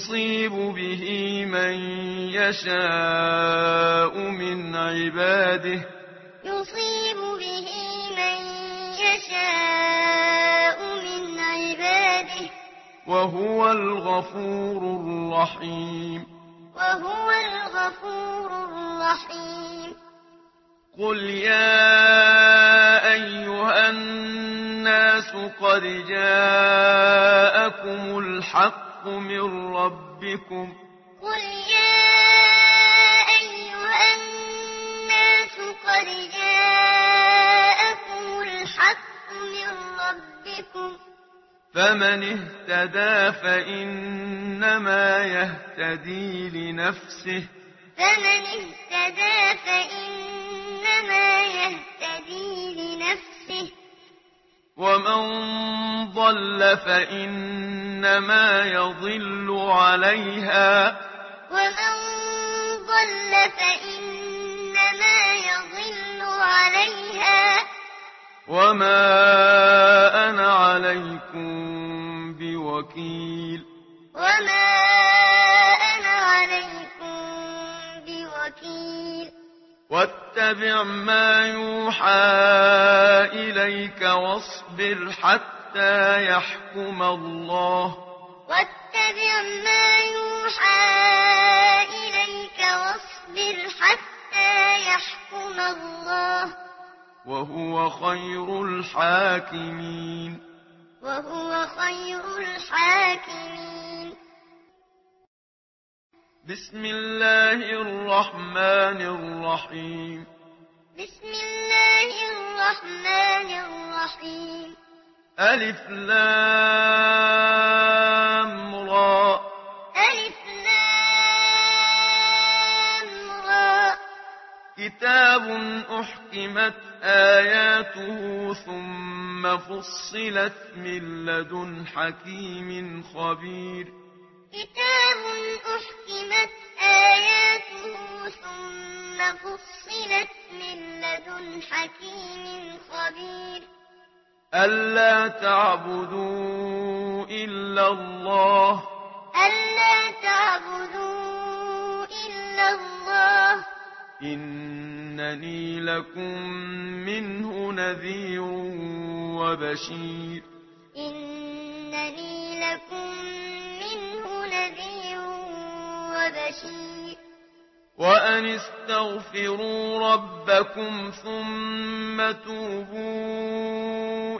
يصيب به من يشاء من عباده يصيب به من يشاء من عباده وهو الغفور الرحيم وهو الغفور الرحيم قل يا أيها الناس قد جاءكم الحق الحق من ربكم. قل يا أيها الناس قد جاءكم الحق من ربكم. فمن اهتدى فإنما يهتدي لنفسه. فمن اهتدى فإنما يهتدي لنفسه. ومن ضل فإن إنما يضل عليها. ومن ضل فإنما يضل عليها. وما أنا عليكم بوكيل. وما أنا عليكم بوكيل. واتبع ما يوحى إليك واصبر حتى حتى يحكم الله. واتبع ما يوحى إليك واصبر حتى يحكم الله. وهو خير الحاكمين. وهو خير الحاكمين. بسم الله الرحمن الرحيم. بسم الله الرحمن الرحيم. ألف لام را. ألف لام را. كتاب أحكمت آياته ثم فصلت من لدن حكيم خبير. كتاب أحكمت آياته ثم فصلت من لدن حكيم خبير. ألا تعبدوا إلا الله ألا تعبدوا إلا الله إنني لكم منه نذير وبشير إنني لكم منه نذير وبشير وأن استغفروا ربكم ثم توبوا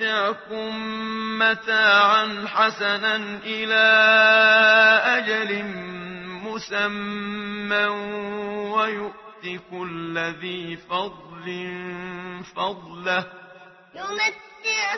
نمتعكم متاعا حسنا إلى أجل مسمى وَيُؤْتِ كل ذي فضل فضله يمتعكم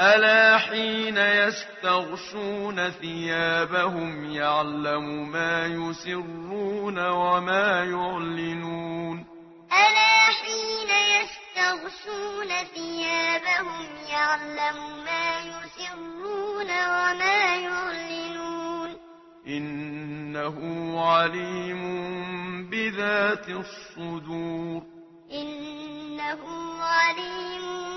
ألا حين يستغشون ثيابهم يعلم ما يسرون وما يعلنون ألا حين يستغشون ثيابهم يعلم ما يسرون وما يعلنون إنه عليم بذات الصدور إنه عليم بذات الصدور